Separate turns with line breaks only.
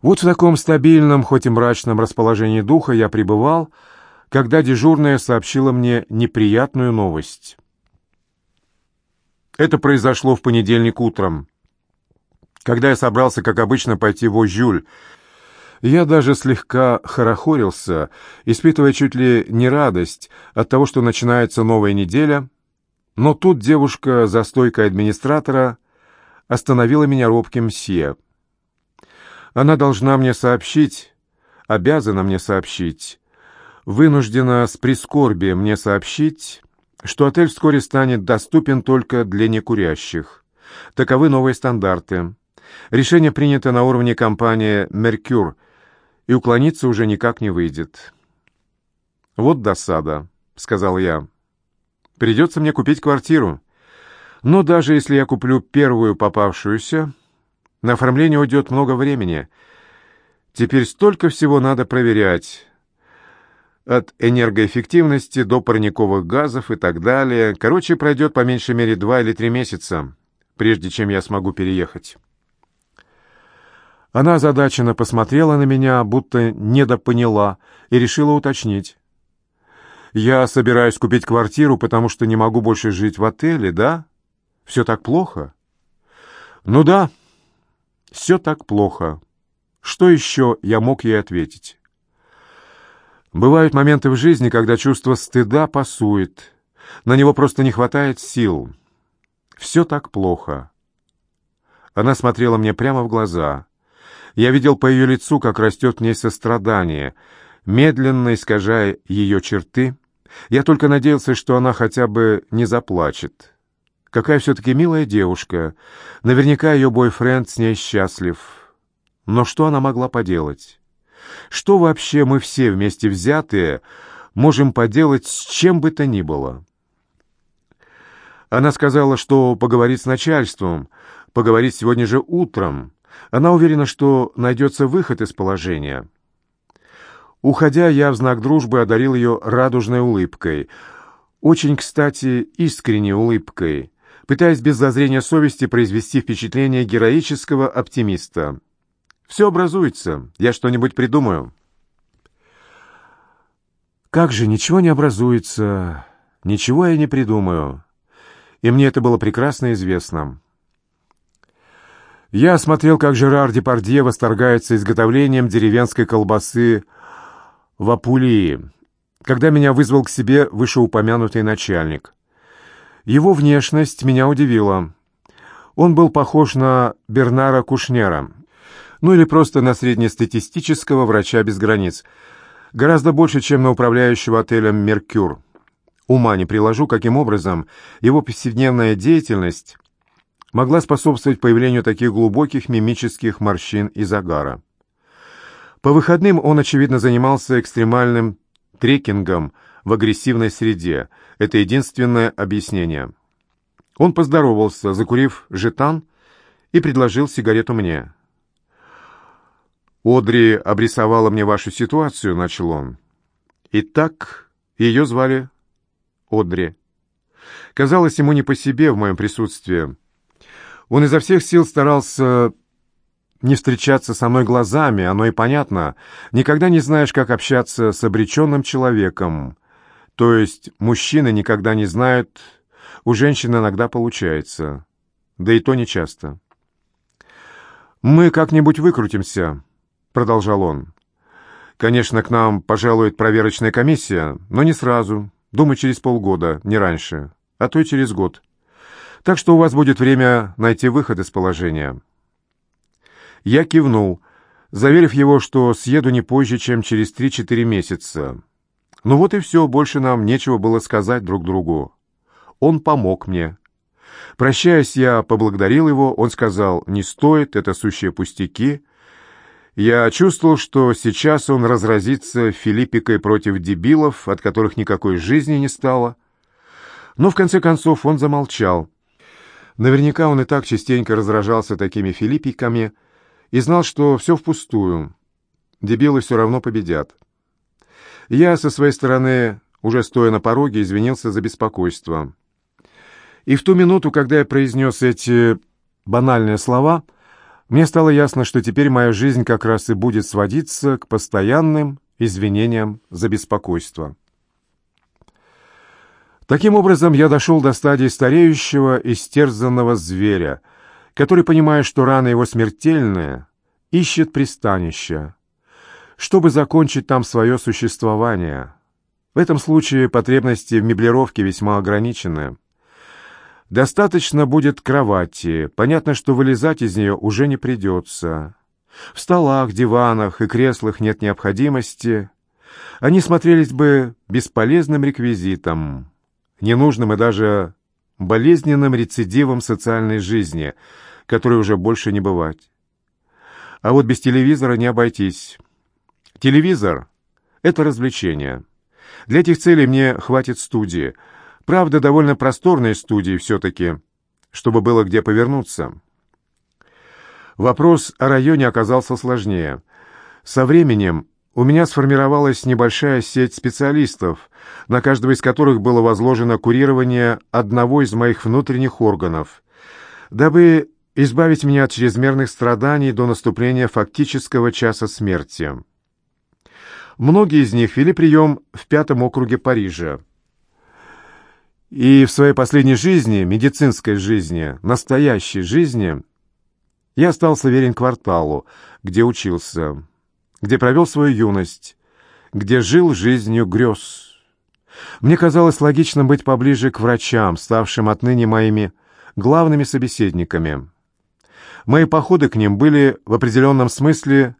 Вот в таком стабильном, хоть и мрачном расположении духа я пребывал, когда дежурная сообщила мне неприятную новость. Это произошло в понедельник утром, когда я собрался, как обычно, пойти в Ожюль. Я даже слегка хорохорился, испытывая чуть ли не радость от того, что начинается новая неделя, но тут девушка за стойкой администратора остановила меня робким «мсье». Она должна мне сообщить, обязана мне сообщить, вынуждена с прискорбием мне сообщить, что отель вскоре станет доступен только для некурящих. Таковы новые стандарты. Решение принято на уровне компании «Меркюр», и уклониться уже никак не выйдет. «Вот досада», — сказал я. «Придется мне купить квартиру. Но даже если я куплю первую попавшуюся, на оформление уйдет много времени. Теперь столько всего надо проверять. От энергоэффективности до парниковых газов и так далее. Короче, пройдет по меньшей мере два или три месяца, прежде чем я смогу переехать. Она озадаченно посмотрела на меня, будто недопоняла, и решила уточнить. «Я собираюсь купить квартиру, потому что не могу больше жить в отеле, да? Все так плохо?» «Ну да», все так плохо. Что еще я мог ей ответить? Бывают моменты в жизни, когда чувство стыда пасует. На него просто не хватает сил. Все так плохо. Она смотрела мне прямо в глаза. Я видел по ее лицу, как растет в ней сострадание, медленно искажая ее черты. Я только надеялся, что она хотя бы не заплачет. Какая все-таки милая девушка. Наверняка ее бойфренд с ней счастлив. Но что она могла поделать? Что вообще мы все вместе взятые можем поделать с чем бы то ни было? Она сказала, что поговорит с начальством, поговорит сегодня же утром. Она уверена, что найдется выход из положения. Уходя, я в знак дружбы одарил ее радужной улыбкой. Очень, кстати, искренней улыбкой пытаясь без зазрения совести произвести впечатление героического оптимиста. «Все образуется, я что-нибудь придумаю». «Как же, ничего не образуется, ничего я не придумаю». И мне это было прекрасно известно. Я смотрел, как Жерар Депардье восторгается изготовлением деревенской колбасы в Апулии, когда меня вызвал к себе вышеупомянутый начальник. Его внешность меня удивила. Он был похож на Бернара Кушнера, ну или просто на среднестатистического врача без границ, гораздо больше, чем на управляющего отелем «Меркюр». Ума не приложу, каким образом его повседневная деятельность могла способствовать появлению таких глубоких мимических морщин и загара. По выходным он, очевидно, занимался экстремальным трекингом в агрессивной среде – это единственное объяснение. Он поздоровался, закурив жетан, и предложил сигарету мне. «Одри обрисовала мне вашу ситуацию», — начал он. «Итак, ее звали Одри. Казалось ему не по себе в моем присутствии. Он изо всех сил старался не встречаться со мной глазами, оно и понятно. Никогда не знаешь, как общаться с обреченным человеком, то есть мужчины никогда не знают, у женщин иногда получается, да и то не часто. «Мы как-нибудь выкрутимся», — продолжал он. «Конечно, к нам пожалует проверочная комиссия, но не сразу, думаю, через полгода, не раньше, а то и через год. Так что у вас будет время найти выход из положения». Я кивнул, заверив его, что съеду не позже, чем через три-четыре месяца. Ну вот и все, больше нам нечего было сказать друг другу. Он помог мне. Прощаясь, я поблагодарил его, он сказал, не стоит, это сущие пустяки. Я чувствовал, что сейчас он разразится филиппикой против дебилов, от которых никакой жизни не стало. Но в конце концов он замолчал. Наверняка он и так частенько разражался такими филиппиками и знал, что все впустую. Дебилы все равно победят. Я, со своей стороны, уже стоя на пороге, извинился за беспокойство. И в ту минуту, когда я произнес эти банальные слова, мне стало ясно, что теперь моя жизнь как раз и будет сводиться к постоянным извинениям за беспокойство. Таким образом, я дошел до стадии стареющего, истерзанного зверя, который, понимая, что рана его смертельная, ищет пристанища, чтобы закончить там свое существование. В этом случае потребности в меблировке весьма ограничены. Достаточно будет кровати, понятно, что вылезать из нее уже не придется. В столах, диванах и креслах нет необходимости. Они смотрелись бы бесполезным реквизитом ненужным и даже болезненным рецидивом социальной жизни, которой уже больше не бывать. А вот без телевизора не обойтись. Телевизор — это развлечение. Для этих целей мне хватит студии. Правда, довольно просторной студии все-таки, чтобы было где повернуться. Вопрос о районе оказался сложнее. Со временем у меня сформировалась небольшая сеть специалистов, на каждого из которых было возложено курирование одного из моих внутренних органов, дабы избавить меня от чрезмерных страданий до наступления фактического часа смерти. Многие из них вели прием в пятом округе Парижа. И в своей последней жизни, медицинской жизни, настоящей жизни, я остался верен кварталу, где учился где провел свою юность, где жил жизнью грез. Мне казалось логичным быть поближе к врачам, ставшим отныне моими главными собеседниками. Мои походы к ним были в определенном смысле